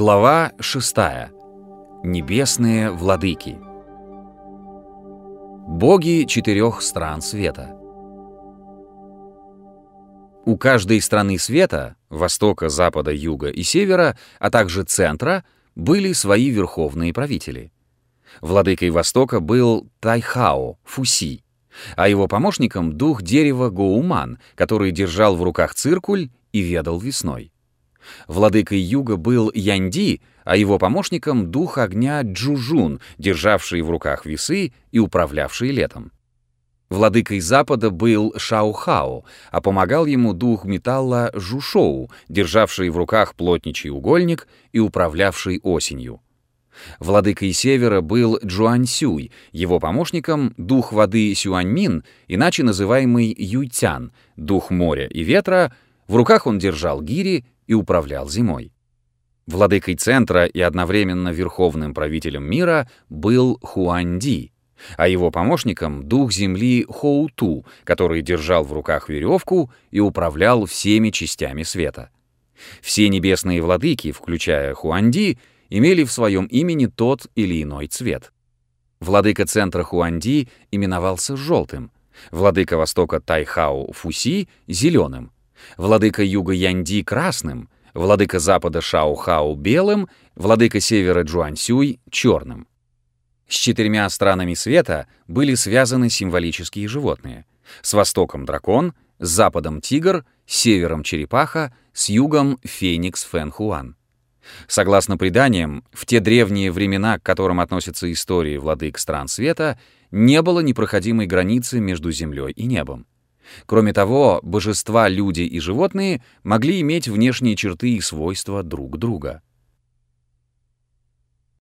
Глава 6. Небесные владыки. Боги четырех стран света. У каждой страны света, востока, запада, юга и севера, а также центра, были свои верховные правители. Владыкой Востока был Тайхао, Фуси, а его помощником — дух дерева Гоуман, который держал в руках циркуль и ведал весной. Владыкой юга был Янди, а его помощником — дух огня Джужун, державший в руках весы и управлявший летом. Владыкой запада был Шаохао, а помогал ему дух металла Жушоу, державший в руках плотничий угольник и управлявший осенью. Владыкой севера был Джуаньсюй, его помощником — дух воды Сюаньмин, иначе называемый Юйцян, дух моря и ветра, в руках он держал гири и управлял зимой. Владыкой центра и одновременно верховным правителем мира был Хуанди, а его помощником — дух земли Хоуту, который держал в руках веревку и управлял всеми частями света. Все небесные владыки, включая Хуанди, имели в своем имени тот или иной цвет. Владыка центра Хуанди именовался желтым, владыка востока Тайхао Фуси — зеленым, владыка юга Янди — красным, владыка запада Шао-Хао — белым, владыка севера Джуансюй — черным. С четырьмя странами света были связаны символические животные. С востоком — дракон, с западом — тигр, с севером — черепаха, с югом — феникс Фэн-Хуан. Согласно преданиям, в те древние времена, к которым относятся истории владык стран света, не было непроходимой границы между землей и небом. Кроме того, божества, люди и животные могли иметь внешние черты и свойства друг друга.